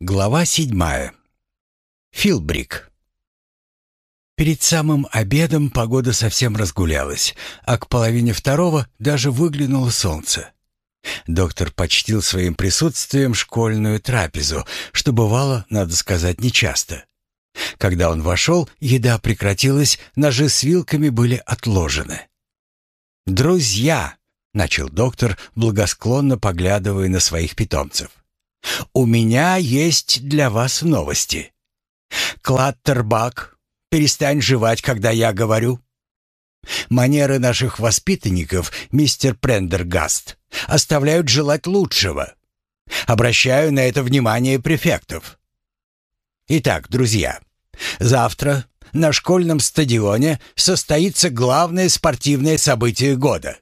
Глава седьмая. Филбрик. Перед самым обедом погода совсем разгулялась, а к половине второго даже выглянуло солнце. Доктор почтил своим присутствием школьную трапезу, что бывало, надо сказать, нечасто. Когда он вошел, еда прекратилась, ножи с вилками были отложены. «Друзья!» — начал доктор, благосклонно поглядывая на своих питомцев. У меня есть для вас новости. Клаттербак, перестань жевать, когда я говорю. Манеры наших воспитанников, мистер Прендергаст, оставляют желать лучшего. Обращаю на это внимание префектов. Итак, друзья, завтра на школьном стадионе состоится главное спортивное событие года.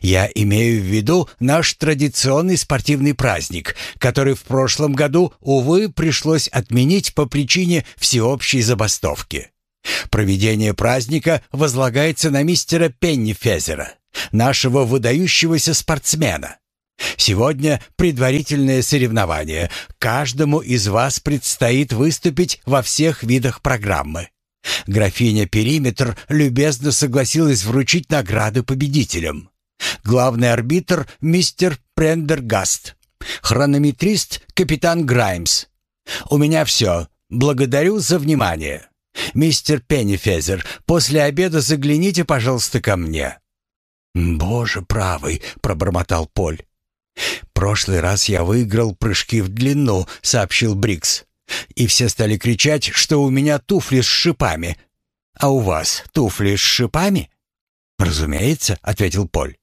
Я имею в виду наш традиционный спортивный праздник, который в прошлом году, увы, пришлось отменить по причине всеобщей забастовки. Проведение праздника возлагается на мистера Пеннифезера, нашего выдающегося спортсмена. Сегодня предварительное соревнование. Каждому из вас предстоит выступить во всех видах программы. Графиня Периметр любезно согласилась вручить награды победителям. Главный арбитр — мистер Прендергаст. Хронометрист — капитан Граймс. У меня все. Благодарю за внимание. Мистер Пеннифезер, после обеда загляните, пожалуйста, ко мне. «Боже правый!» — пробормотал Поль. «Прошлый раз я выиграл прыжки в длину», — сообщил Брикс. «И все стали кричать, что у меня туфли с шипами. А у вас туфли с шипами?» «Разумеется», — ответил Поль.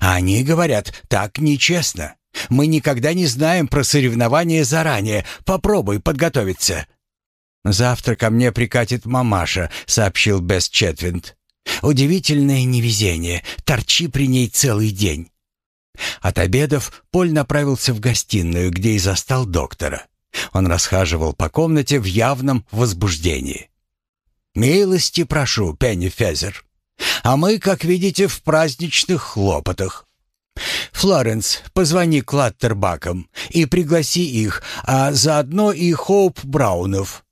А они говорят, так нечестно. Мы никогда не знаем про соревнования заранее. Попробуй подготовиться. Завтра ко мне прикатит мамаша, сообщил Бест Четвинд. Удивительное невезение. Торчи при ней целый день. От обедов Поль направился в гостиную, где и застал доктора. Он расхаживал по комнате в явном возбуждении. «Милости прошу, Пенни Фезер. А мы, как видите, в праздничных хлопотах. Флоренс, позвони Клаттербакам и пригласи их, а заодно и Хоуп Браунов.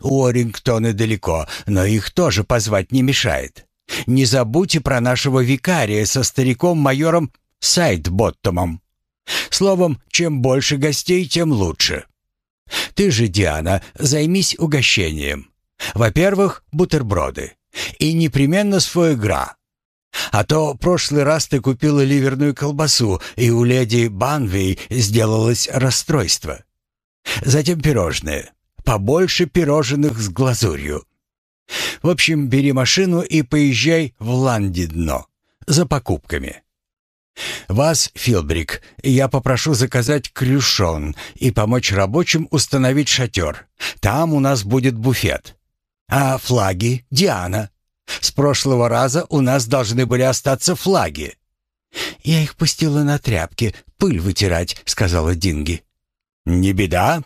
Уоррингтоны далеко, но их тоже позвать не мешает. Не забудьте про нашего викария со стариком-майором Сайдботтомом. Словом, чем больше гостей, тем лучше. Ты же, Диана, займись угощением. Во-первых, бутерброды. И непременно с фуэгра. А то прошлый раз ты купила ливерную колбасу, и у леди Банвей сделалось расстройство. Затем пирожные. Побольше пирожных с глазурью. В общем, бери машину и поезжай в Ландидно за покупками. Вас, Филбрик, я попрошу заказать крюшон и помочь рабочим установить шатер. Там у нас будет буфет. А флаги, Диана? С прошлого раза у нас должны были остаться флаги. Я их пустила на тряпки, пыль вытирать, сказала Динги. Не беда,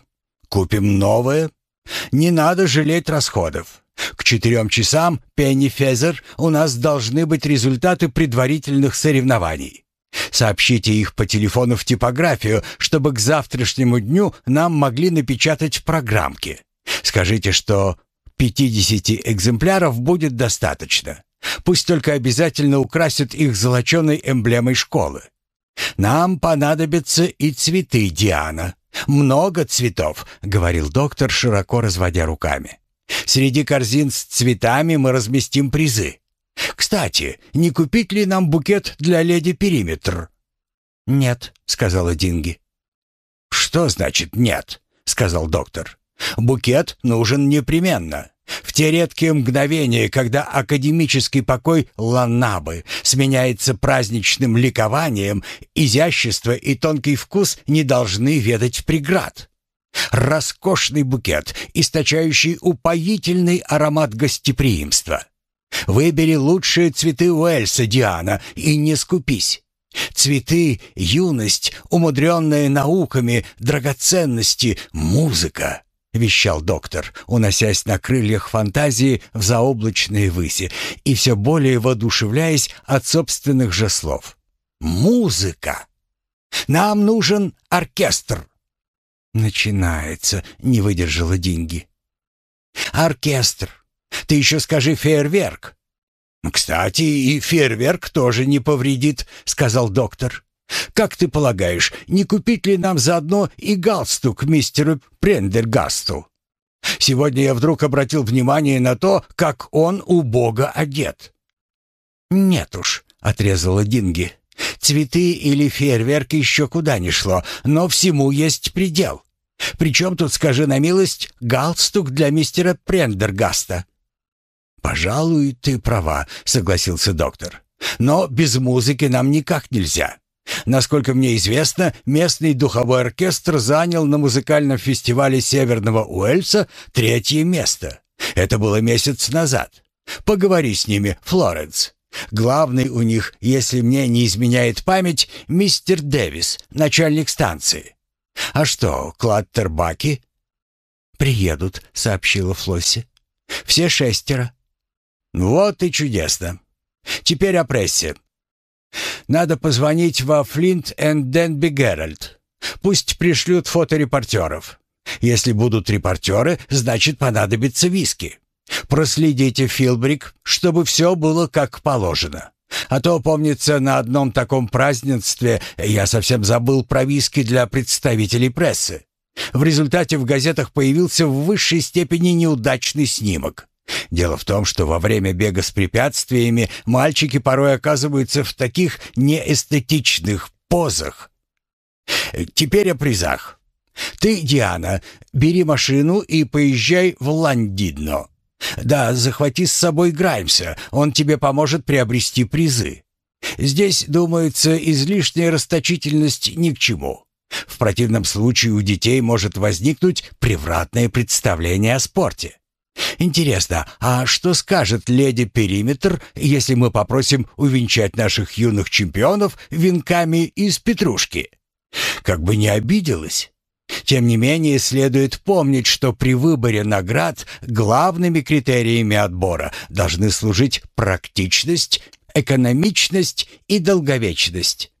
купим новое. Не надо жалеть расходов. К четырем часам, Пенни Фезер, у нас должны быть результаты предварительных соревнований. Сообщите их по телефону в типографию, чтобы к завтрашнему дню нам могли напечатать в программке. Скажите, что 50 экземпляров будет достаточно. Пусть только обязательно украсят их золоченой эмблемой школы. Нам понадобятся и цветы, Диана. Много цветов, говорил доктор, широко разводя руками. Среди корзин с цветами мы разместим призы. Кстати, не купить ли нам букет для леди Периметр? Нет, сказала Динги. Что значит нет? сказал доктор. Букет нужен непременно. В те редкие мгновения, когда академический покой Ланнабы сменяется праздничным ликованием, изящество и тонкий вкус не должны ведать преград. Роскошный букет, источающий упоительный аромат гостеприимства. Выбери лучшие цветы Уэльса, Диана, и не скупись. Цветы, юность, умудренная науками, драгоценности, музыка. — вещал доктор, уносясь на крыльях фантазии в заоблачные выси и все более воодушевляясь от собственных же слов. «Музыка! Нам нужен оркестр!» Начинается, не выдержала деньги. Оркестр. Ты еще скажи фейерверк. Кстати, и фейерверк тоже не повредит, сказал доктор. Как ты полагаешь, не купить ли нам заодно и галстук мистеру Прендергасту? Сегодня я вдруг обратил внимание на то, как он у Бога одет. Нет уж, отрезала Динги. Цветы или фейерверк еще куда ни шло, но всему есть предел. Причем тут, скажи на милость, галстук для мистера Прендергаста?» «Пожалуй, ты права», — согласился доктор. «Но без музыки нам никак нельзя. Насколько мне известно, местный духовой оркестр занял на музыкальном фестивале Северного Уэльса третье место. Это было месяц назад. Поговори с ними, Флоренс. Главный у них, если мне не изменяет память, мистер Дэвис, начальник станции. А что, Клаттербаки? Приедут, сообщила Флосси. Все шестеро. Вот и чудесно. Теперь о прессе. Надо позвонить во Флинт энд Денби Геральт. Пусть пришлют фоторепортеров. Если будут репортеры, значит понадобится виски. Проследите, Филбрик, чтобы все было как положено. А то, помнится, на одном таком празднестве я совсем забыл про виски для представителей прессы. В результате в газетах появился в высшей степени неудачный снимок. Дело в том, что во время бега с препятствиями мальчики порой оказываются в таких неэстетичных позах. Теперь о призах. Ты, Диана, бери машину и поезжай в Ландидно. Да, захвати с собой Граймса, он тебе поможет приобрести призы. Здесь, думается, излишняя расточительность ни к чему. В противном случае у детей может возникнуть превратное представление о спорте. Интересно, а что скажет леди Периметр, если мы попросим увенчать наших юных чемпионов венками из петрушки? Как бы не обиделась. Тем не менее, следует помнить, что при выборе наград главными критериями отбора должны служить практичность, экономичность и долговечность.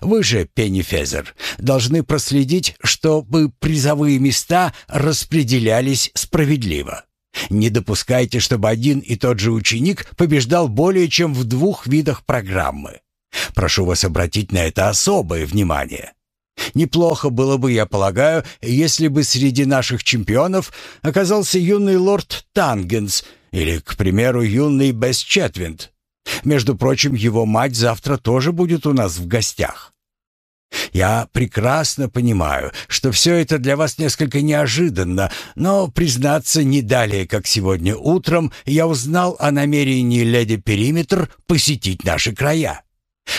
Вы же, Пенни Фезер, должны проследить, чтобы призовые места распределялись справедливо. Не допускайте, чтобы один и тот же ученик побеждал более чем в двух видах программы. Прошу вас обратить на это особое внимание. Неплохо было бы, я полагаю, если бы среди наших чемпионов оказался юный лорд Тангенс или, к примеру, юный Бесс Четвинд. Между прочим, его мать завтра тоже будет у нас в гостях. Я прекрасно понимаю, что все это для вас несколько неожиданно, но, признаться, не далее, как сегодня утром, я узнал о намерении леди Периметр посетить наши края.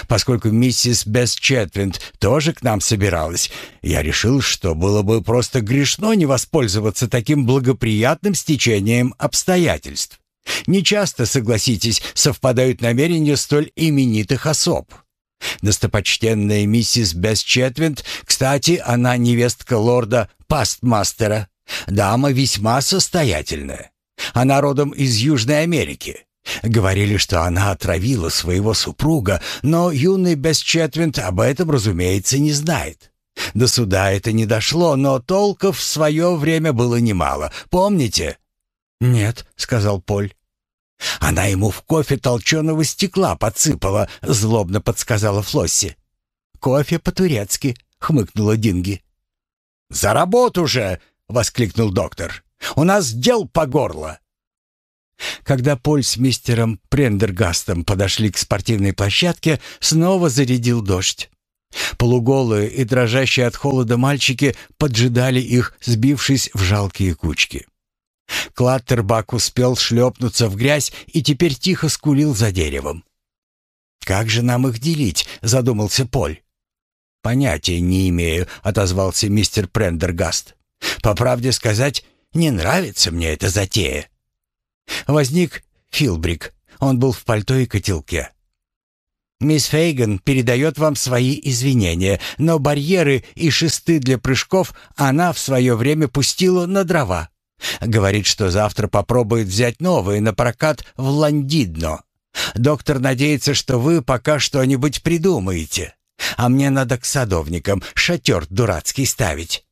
Поскольку миссис Бесчетвинд тоже к нам собиралась, я решил, что было бы просто грешно не воспользоваться таким благоприятным стечением обстоятельств. Нечасто, согласитесь, совпадают намерения столь именитых особ. Достопочтенная миссис Бесчетвинд, кстати, она невестка лорда Пастмастера, дама весьма состоятельная. Она родом из Южной Америки. Говорили, что она отравила своего супруга, но юный Бесчетвинд об этом, разумеется, не знает. До суда это не дошло, но толков в свое время было немало. Помните? «Нет», — сказал Поль. «Она ему в кофе толченого стекла подсыпала», — злобно подсказала Флосси. «Кофе по-турецки», — хмыкнула Динги. «За работу же!» — воскликнул доктор. «У нас дел по горло!» Когда Поль с мистером Прендергастом подошли к спортивной площадке, снова зарядил дождь. Полуголые и дрожащие от холода мальчики поджидали их, сбившись в жалкие кучки. Клаттербак успел шлепнуться в грязь и теперь тихо скулил за деревом. «Как же нам их делить?» — задумался Поль. «Понятия не имею», — отозвался мистер Прендергаст. «По правде сказать, не нравится мне эта затея. Возник Филбрик. Он был в пальто и котелке. «Мисс Фейган передает вам свои извинения, но барьеры и шесты для прыжков она в свое время пустила на дрова. Говорит, что завтра попробует взять новые на прокат в Ландидно. Доктор надеется, что вы пока что-нибудь придумаете. А мне надо к садовникам шатер дурацкий ставить».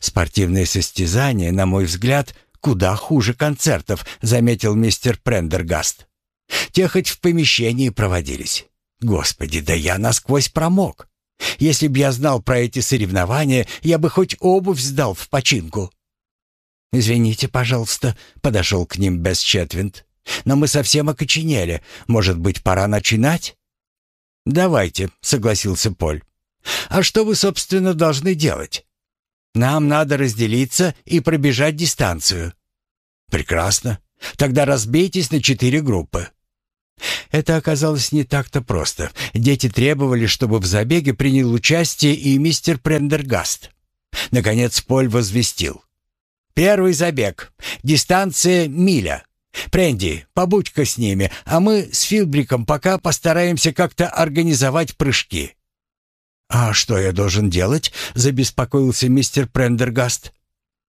Спортивные состязания, на мой взгляд, куда хуже концертов, заметил мистер Прендергаст. Те хоть в помещении проводились. Господи, да я насквозь промок. Если б я знал про эти соревнования, я бы хоть обувь сдал в починку. «Извините, пожалуйста», — подошел к ним Бесчетвинд. «Но мы совсем окоченели. Может быть, пора начинать?» «Давайте», — согласился Поль. «А что вы, собственно, должны делать?» «Нам надо разделиться и пробежать дистанцию». «Прекрасно. Тогда разбейтесь на четыре группы». Это оказалось не так-то просто. Дети требовали, чтобы в забеге принял участие и мистер Прендергаст. Наконец Поль возвестил. «Первый забег. Дистанция миля. Пренди, побудь-ка с ними, а мы с Филбриком пока постараемся как-то организовать прыжки». «А что я должен делать?» — забеспокоился мистер Прендергаст.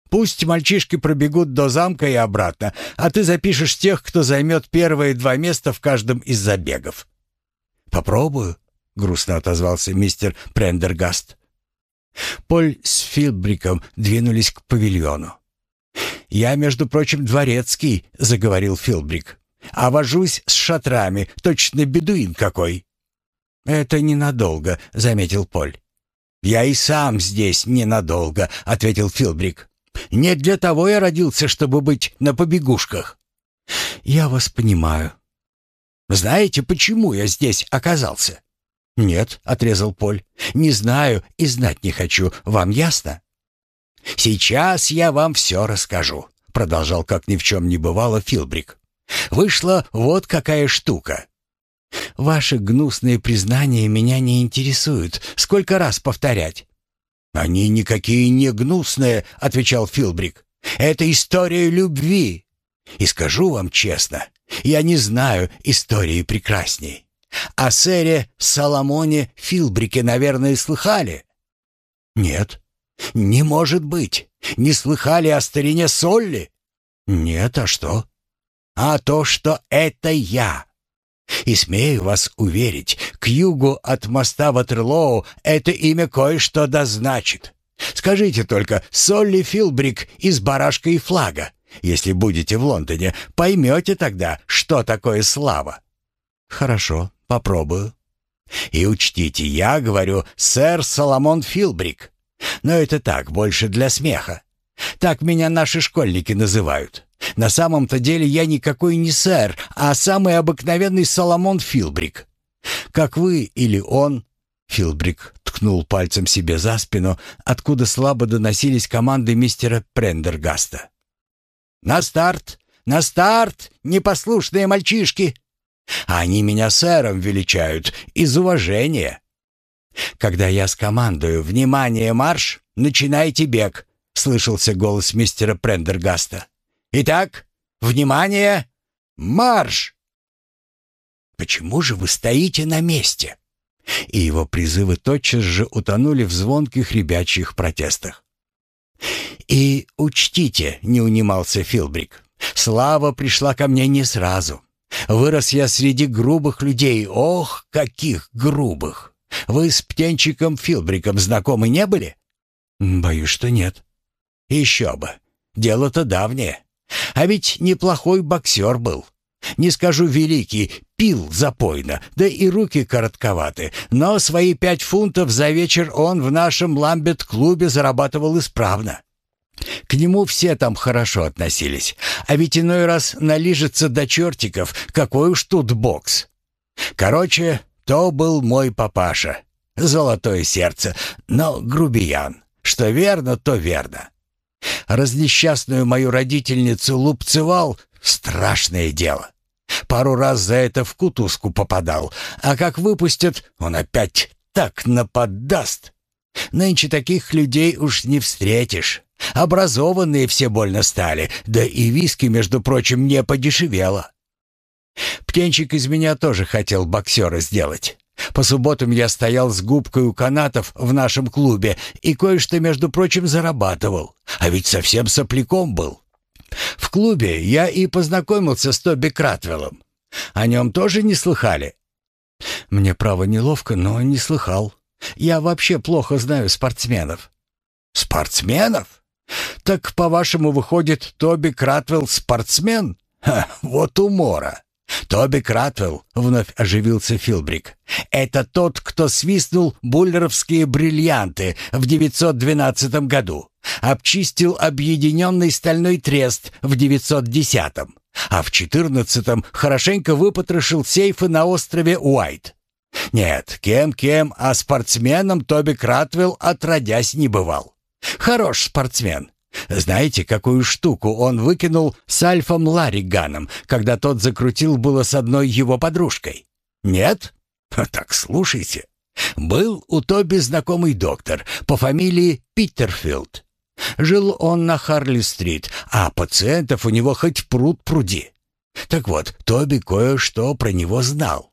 «Пусть мальчишки пробегут до замка и обратно, а ты запишешь тех, кто займет первые два места в каждом из забегов». «Попробую», — грустно отозвался мистер Прендергаст. Поль с Филбриком двинулись к павильону. «Я, между прочим, дворецкий», — заговорил Филбрик. «А вожусь с шатрами, точно бедуин какой». «Это ненадолго», — заметил Поль. «Я и сам здесь ненадолго», — ответил Филбрик. «Не для того я родился, чтобы быть на побегушках». «Я вас понимаю». «Знаете, почему я здесь оказался?» «Нет», — отрезал Поль. «Не знаю и знать не хочу. Вам ясно?» «Сейчас я вам все расскажу», — продолжал, как ни в чем не бывало, Филбрик. «Вышла вот какая штука. Ваши гнусные признания меня не интересуют. Сколько раз повторять?» «Они никакие не гнусные», — отвечал Филбрик. «Это история любви. И скажу вам честно, я не знаю истории прекрасней. О сэре Соломоне Филбрике, наверное, слыхали?» «Нет». «Не может быть! Не слыхали о старине Солли?» «Нет, а что?» «А то, что это я!» И смею вас уверить, к югу от моста Ватерлоу это имя кое-что дозначит. Скажите только, Солли Филбрик из «Барашка и флага». Если будете в Лондоне, поймете тогда, что такое слава. Хорошо, попробую. И учтите, я говорю сэр Соломон Филбрик. Но это так, больше для смеха. Так меня наши школьники называют. На самом-то деле я никакой не сэр, а самый обыкновенный Соломон Филбрик. Как вы или он, Филбрик ткнул пальцем себе за спину, откуда слабо доносились команды мистера Прендергаста. «На старт! На старт, непослушные мальчишки!» Они меня сэром величают из уважения. Когда я скомандую «Внимание, марш!» «Начинайте бег!» — слышался голос мистера Прендергаста. «Итак, внимание! Марш!» «Почему же вы стоите на месте?» И его призывы тотчас же утонули в звонких ребячьих протестах. «И учтите», — не унимался Филбрик, — «слава пришла ко мне не сразу. Вырос я среди грубых людей, ох, каких грубых! Вы с птенчиком Филбриком знакомы не были?» «Боюсь, что нет». «Еще бы. Дело-то давнее. А ведь неплохой боксер был. Не скажу великий, пил запойно, да и руки коротковаты, но свои пять фунтов за вечер он в нашем ламбет-клубе зарабатывал исправно. К нему все там хорошо относились, а ведь иной раз налижется до чертиков, какой уж тут бокс. Короче, то был мой папаша. Золотое сердце, но грубиян. Что верно, то верно. Разнесчастную мою родительницу лупцевал — страшное дело. Пару раз за это в кутузку попадал, а как выпустят, он опять так нападаст. Нынче таких людей уж не встретишь. Образованные все больно стали, да и виски, между прочим, не подешевело. Птенчик из меня тоже хотел боксера сделать. По субботам я стоял с губкой у канатов в нашем клубе и кое-что, между прочим, зарабатывал. А ведь совсем сопляком был. В клубе я и познакомился с Тоби Кратвеллом. О нем тоже не слыхали? Мне, право, неловко, но не слыхал. Я вообще плохо знаю спортсменов. Спортсменов? «Так, по-вашему, выходит, Тоби Кратвелл спортсмен? Ха, вот умора!» «Тоби Кратвелл», — вновь оживился Филбрик, — «это тот, кто свистнул буллеровские бриллианты в 912 году, обчистил объединенный стальной трест в 910-м, а в 14-м хорошенько выпотрошил сейфы на острове Уайт. Нет, кем-кем, а спортсменом Тоби Кратвелл отродясь не бывал. Хорош спортсмен, знаете, какую штуку он выкинул с Альфом Ларриганом, когда тот закрутил было с одной его подружкой? Нет? Так слушайте. Был у Тоби знакомый доктор по фамилии Питерфилд. Жил он на Харли-стрит, а пациентов у него хоть пруд пруди. Так вот, Тоби кое-что про него знал.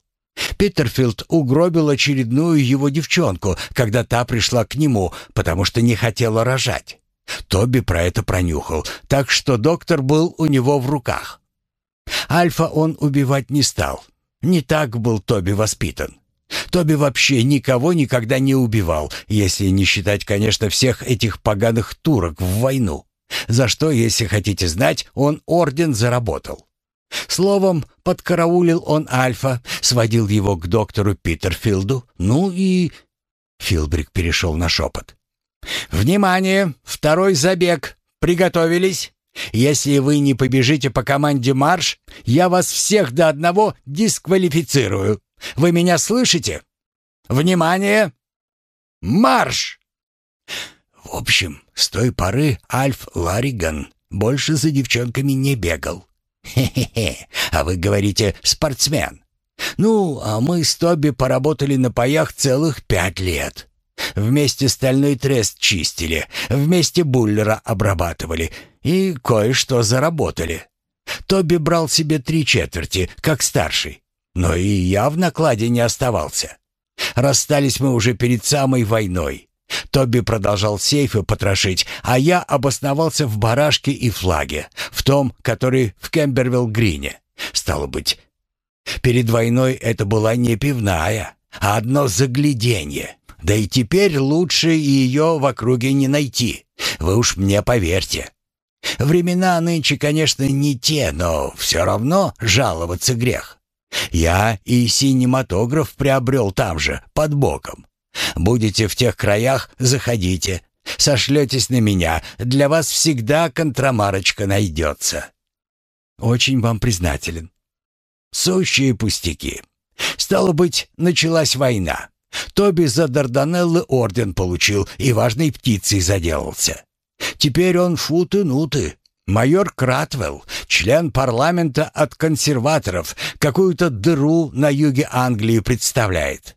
Питерфилд угробил очередную его девчонку, когда та пришла к нему, потому что не хотела рожать. Тоби про это пронюхал, так что доктор был у него в руках. Альфа он убивать не стал. Не так был Тоби воспитан. Тоби вообще никого никогда не убивал, если не считать, конечно, всех этих поганых турок в войну. За что, если хотите знать, он орден заработал. Словом, подкараулил он Альфа, сводил его к доктору Питерфилду, ну и... Филбрик перешел на шепот. «Внимание! Второй забег! Приготовились! Если вы не побежите по команде «Марш», я вас всех до одного дисквалифицирую. Вы меня слышите? Внимание! Марш!» В общем, с той поры Альф Лариган больше за девчонками не бегал. «Хе-хе-хе, а вы говорите спортсмен. Ну, а мы с Тоби поработали на паях целых пять лет. Вместе стальной трест чистили, вместе буллера обрабатывали и кое-что заработали. Тоби брал себе три четверти, как старший, но и я в накладе не оставался. Расстались мы уже перед самой войной. Тоби продолжал сейфы потрошить, а я обосновался в барашке и флаге, в том, который в Кембервилл-Грине. Стало быть, перед войной это была не пивная, а одно загляденье. Да и теперь лучше ее в округе не найти. Вы уж мне поверьте. Времена нынче, конечно, не те, но все равно жаловаться грех. Я и синематограф приобрел там же, под боком. Будете в тех краях, заходите. Сошлетесь на меня, для вас всегда контрамарочка найдется. Очень вам признателен. Сущие пустяки. Стало быть, началась война. Тоби за Дарданеллы орден получил и важной птицей заделался. Теперь он футы-нуты. Майор Кратвелл, член парламента от консерваторов, какую-то дыру на юге Англии представляет.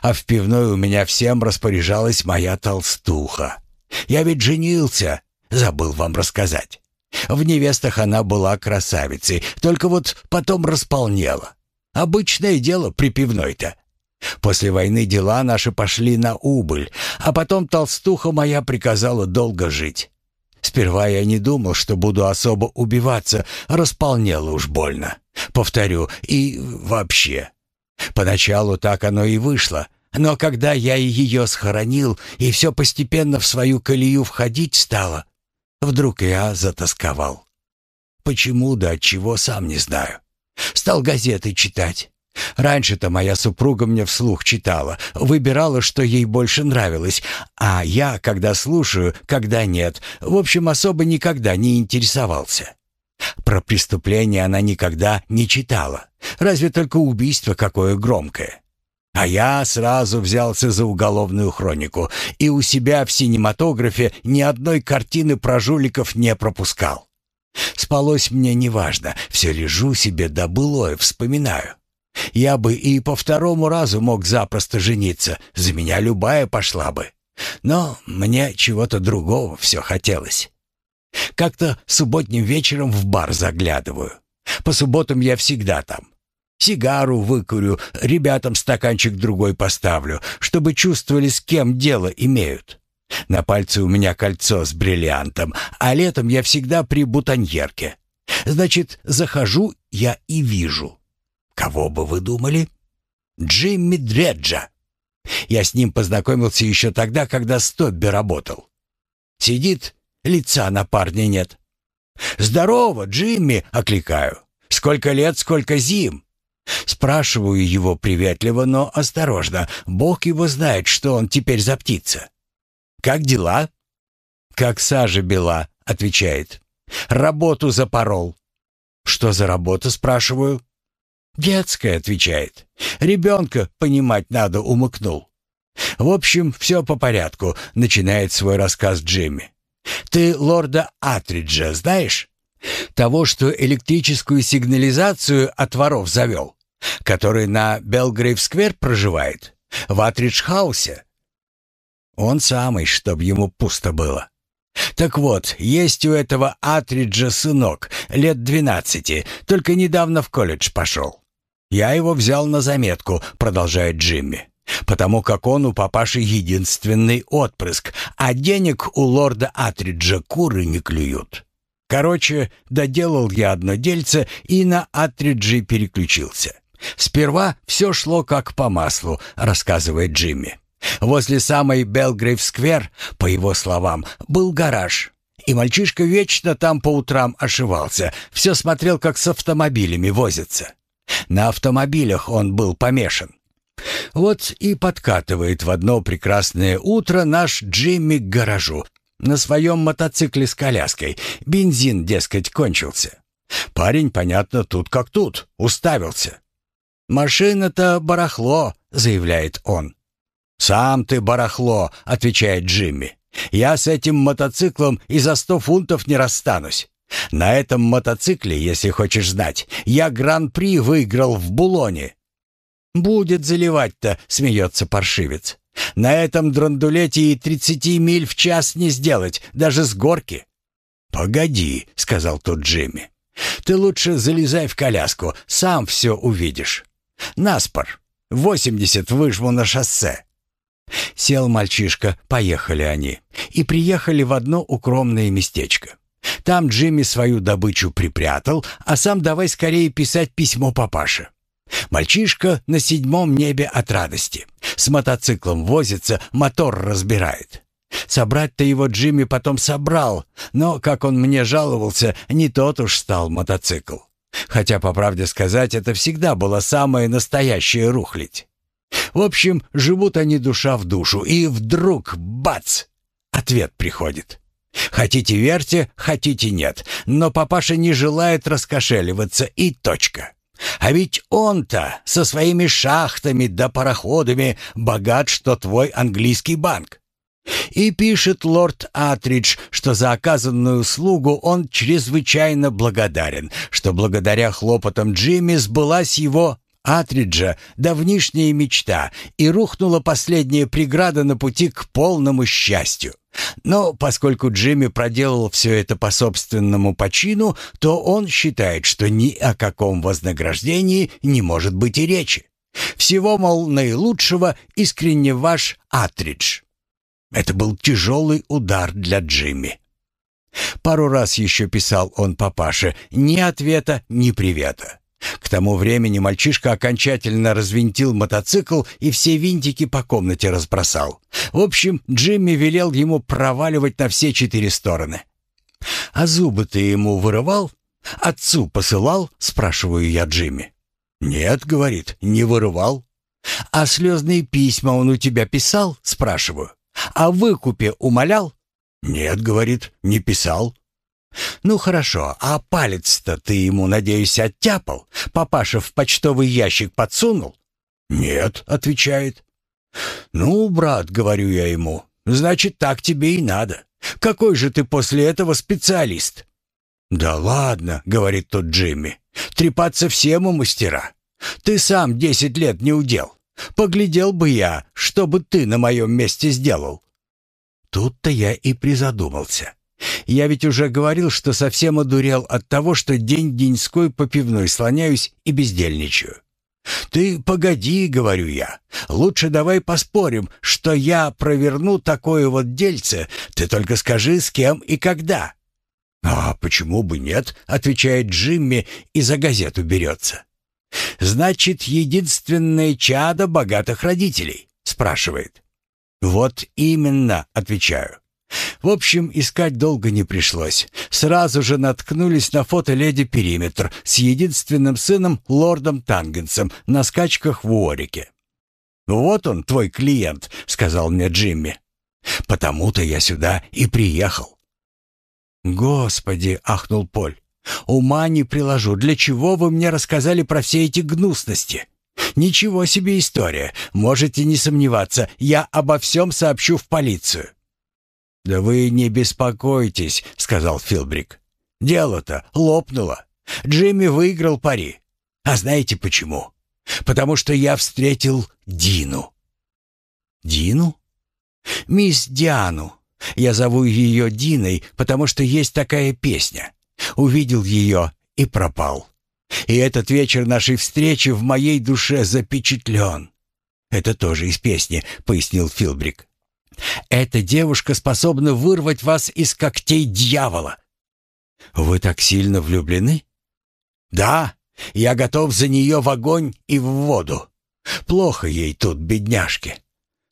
А в пивной у меня всем распоряжалась моя толстуха. Я ведь женился, забыл вам рассказать. В невестах она была красавицей, только вот потом располнела. Обычное дело при пивной-то. После войны дела наши пошли на убыль, а потом толстуха моя приказала долго жить. Сперва я не думал, что буду особо убиваться, располнело уж больно. Повторю, и вообще. Поначалу так оно и вышло, но когда я ее схоронил, и все постепенно в свою колею входить стало, вдруг я затасковал. Почему да от чего, сам не знаю. Стал газеты читать. Раньше-то моя супруга мне вслух читала, выбирала, что ей больше нравилось, а я, когда слушаю, когда нет, в общем, особо никогда не интересовался. Про преступления она никогда не читала, разве только убийство какое громкое. А я сразу взялся за уголовную хронику и у себя в синематографе ни одной картины про жуликов не пропускал. Спалось мне неважно, все лежу себе да былое вспоминаю. Я бы и по второму разу мог запросто жениться, за меня любая пошла бы. Но мне чего-то другого все хотелось. Как-то субботним вечером в бар заглядываю. По субботам я всегда там. Сигару выкурю, ребятам стаканчик другой поставлю, чтобы чувствовали, с кем дело имеют. На пальце у меня кольцо с бриллиантом, а летом я всегда при бутоньерке. Значит, захожу я и вижу. Кого бы вы думали? Джимми Дреджа. Я с ним познакомился еще тогда, когда Стобби работал. Сидит, лица на парня нет. «Здорово, Джимми!» — окликаю. «Сколько лет, сколько зим!» Спрашиваю его приветливо, но осторожно. Бог его знает, что он теперь за птица. «Как дела?» «Как сажа бела», — отвечает. «Работу запорол». «Что за работа?» — спрашиваю. «Детская», — отвечает. «Ребенка, понимать надо, умыкнул». «В общем, все по порядку», — начинает свой рассказ Джимми. «Ты лорда Атриджа знаешь? Того, что электрическую сигнализацию от воров завел, который на Белгрейв-сквер проживает, в Атридж-хаусе?» «Он самый, чтоб ему пусто было». Так вот, есть у этого Атриджа сынок, лет двенадцати, только недавно в колледж пошел. Я его взял на заметку, продолжает Джимми. Потому как он у папаши единственный отпрыск, а денег у лорда Атриджа куры не клюют. Короче, доделал я одно дельце и на Атриджи переключился. Сперва все шло как по маслу, рассказывает Джимми. Возле самой Белгрейв-сквер, по его словам, был гараж. И мальчишка вечно там по утрам ошивался, все смотрел, как с автомобилями возятся. На автомобилях он был помешан. Вот и подкатывает в одно прекрасное утро наш Джимми к гаражу. На своем мотоцикле с коляской. Бензин, дескать, кончился. Парень, понятно, тут как тут, уставился. «Машина-то барахло», — заявляет он. «Сам ты барахло», — отвечает Джимми. «Я с этим мотоциклом и за сто фунтов не расстанусь. На этом мотоцикле, если хочешь знать, я гран-при выиграл в Булоне». «Будет заливать-то», — смеется паршивец. «На этом драндулете и тридцати миль в час не сделать, даже с горки». «Погоди», — сказал тут Джимми. «Ты лучше залезай в коляску, сам все увидишь. Наспор. Восемьдесят выжму на шоссе. Сел мальчишка, поехали они. И приехали в одно укромное местечко. Там Джимми свою добычу припрятал, а сам давай скорее писать письмо папаше. Мальчишка на седьмом небе от радости. С мотоциклом возится, мотор разбирает. Собрать-то его Джимми потом собрал, но, как он мне жаловался, не тот уж стал мотоцикл. Хотя, по правде сказать, это всегда была самая настоящая рухлядь. В общем, живут они душа в душу, и вдруг, бац, ответ приходит. Хотите верьте, хотите нет, но папаша не желает раскошеливаться и точка. А ведь он-то со своими шахтами да пароходами богат, что твой английский банк. И пишет лорд Атридж, что за оказанную услугу он чрезвычайно благодарен, что благодаря хлопотам Джимми сбылась его Атриджа давнишняя мечта, и рухнула последняя преграда на пути к полному счастью. Но поскольку Джимми проделал все это по собственному почину, то он считает, что ни о каком вознаграждении не может быть и речи. Всего, мол, наилучшего искренне ваш Атридж. Это был тяжелый удар для Джимми. Пару раз еще писал он папаше, ни ответа, ни привета. К тому времени мальчишка окончательно развинтил мотоцикл и все винтики по комнате разбросал. В общем, Джимми велел ему проваливать на все четыре стороны. «А зубы ты ему вырывал? Отцу посылал?» — спрашиваю я Джимми. «Нет», — говорит, — «не вырывал». «А слезные письма он у тебя писал?» — спрашиваю. «А выкупе умолял?» «Нет», — говорит, — «не писал». «Ну хорошо, а палец-то ты ему, надеюсь, оттяпал? Папаша в почтовый ящик подсунул?» «Нет», — отвечает. «Ну, брат, — говорю я ему, — значит, так тебе и надо. Какой же ты после этого специалист?» «Да ладно», — говорит тот Джимми, — «трепаться все мы мастера. Ты сам десять лет не удел. Поглядел бы я, что бы ты на моем месте сделал». Тут-то я и призадумался. Я ведь уже говорил, что совсем одурел от того, что день-деньской по пивной слоняюсь и бездельничаю. «Ты погоди», — говорю я, — «лучше давай поспорим, что я проверну такое вот дельце, ты только скажи, с кем и когда». «А почему бы нет?» — отвечает Джимми и за газету берется. «Значит, единственное чадо богатых родителей?» — спрашивает. «Вот именно», — отвечаю. В общем, искать долго не пришлось. Сразу же наткнулись на фото леди Периметр с единственным сыном лордом Тангенсом на скачках в Уорике. «Вот он, твой клиент», — сказал мне Джимми. «Потому-то я сюда и приехал». «Господи!» — ахнул Поль. «Ума не приложу. Для чего вы мне рассказали про все эти гнусности?» «Ничего себе история. Можете не сомневаться, я обо всем сообщу в полицию». «Да вы не беспокойтесь», — сказал Филбрик. «Дело-то лопнуло. Джимми выиграл пари. А знаете почему? Потому что я встретил Дину». «Дину?» «Мисс Диану. Я зову ее Диной, потому что есть такая песня. Увидел ее и пропал. И этот вечер нашей встречи в моей душе запечатлен». «Это тоже из песни», — пояснил Филбрик. Эта девушка способна вырвать вас из когтей дьявола. Вы так сильно влюблены? Да, я готов за нее в огонь и в воду. Плохо ей тут, бедняжке.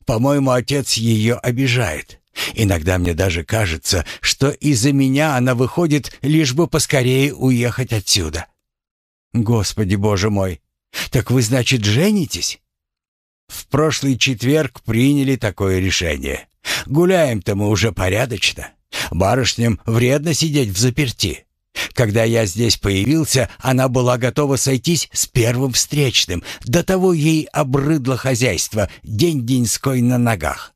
По-моему, отец ее обижает. Иногда мне даже кажется, что из-за меня она выходит, лишь бы поскорее уехать отсюда. Господи Боже мой! Так вы, значит, женитесь? В прошлый четверг приняли такое решение. Гуляем-то мы уже порядочно. Барышням вредно сидеть в заперти. Когда я здесь появился, она была готова сойтись с первым встречным. До того ей обрыдло хозяйство, день-деньской на ногах.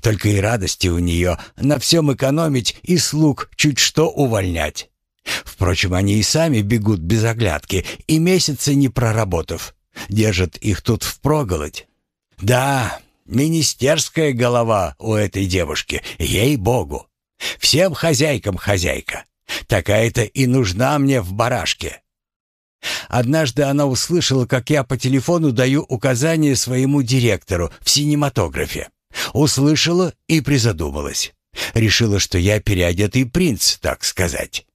Только и радости у нее на всем экономить и слуг чуть что увольнять. Впрочем, они и сами бегут без оглядки, и месяца не проработав. Держат их тут впроголодь. Да, министерская голова у этой девушки, ей-богу. Всем хозяйкам хозяйка. Такая-то и нужна мне в барашке. Однажды она услышала, как я по телефону даю указания своему директору в синематографе. Услышала и призадумалась. Решила, что я переодетый принц, так сказать.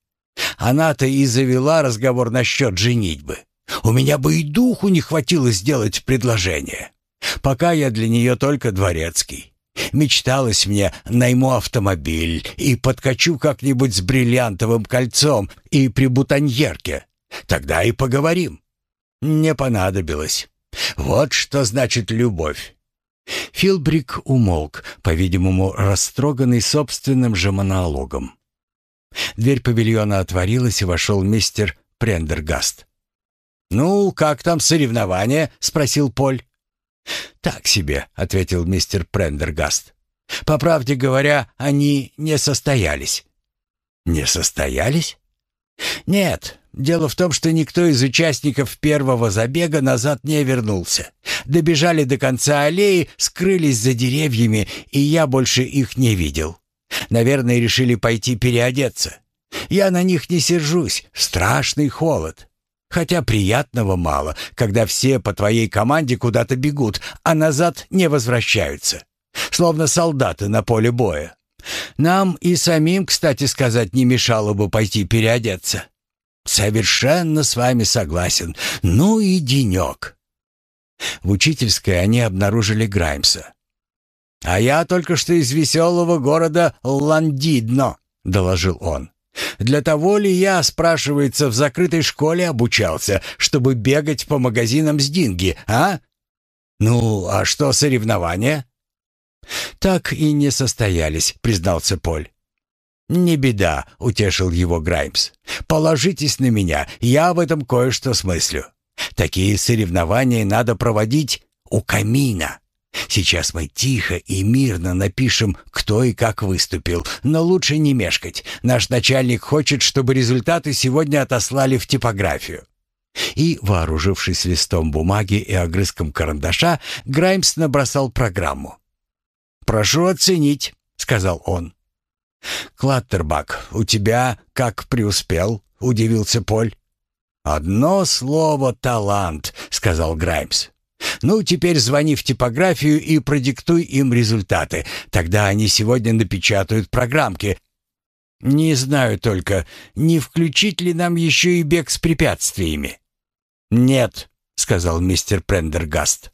Она-то и завела разговор насчет женитьбы. У меня бы и духу не хватило сделать предложение. Пока я для нее только дворецкий. Мечталось мне, найму автомобиль и подкачу как-нибудь с бриллиантовым кольцом и при бутоньерке. Тогда и поговорим. Не понадобилось. Вот что значит любовь. Филбрик умолк, по-видимому, растроганный собственным же монологом. Дверь павильона отворилась, и вошел мистер Прендергаст. «Ну, как там соревнования?» — спросил Поль. «Так себе», — ответил мистер Прендергаст. «По правде говоря, они не состоялись». «Не состоялись?» «Нет. Дело в том, что никто из участников первого забега назад не вернулся. Добежали до конца аллеи, скрылись за деревьями, и я больше их не видел. Наверное, решили пойти переодеться. Я на них не сержусь. Страшный холод. Хотя приятного мало, когда все по твоей команде куда-то бегут, а назад не возвращаются. Словно солдаты на поле боя. Нам и самим, кстати сказать, не мешало бы пойти переодеться. Совершенно с вами согласен. Ну и денек. В учительской они обнаружили Граймса. «А я только что из веселого города Ландидно», — доложил он. Для того ли я, спрашивается, в закрытой школе обучался, чтобы бегать по магазинам с динги, а? Ну, а что соревнования? Так и не состоялись, признался Поль. «Не беда», — утешил его Граймс. «Положитесь на меня, я в этом кое-что смыслю. Такие соревнования надо проводить у камина. Сейчас мы тихо и мирно напишем, кто и как выступил, но лучше не мешкать. Наш начальник хочет, чтобы результаты сегодня отослали в типографию». И, вооружившись листом бумаги и огрызком карандаша, Граймс набросал программу. «Прошу оценить», — сказал он. «Клаттербак, у тебя как преуспел?» — удивился Поль. «Одно слово — талант», — сказал Граймс. Ну, теперь звони в типографию и продиктуй им результаты. Тогда они сегодня напечатают программки. Не знаю только, не включить ли нам еще и бег с препятствиями. Нет, сказал мистер Прендергаст.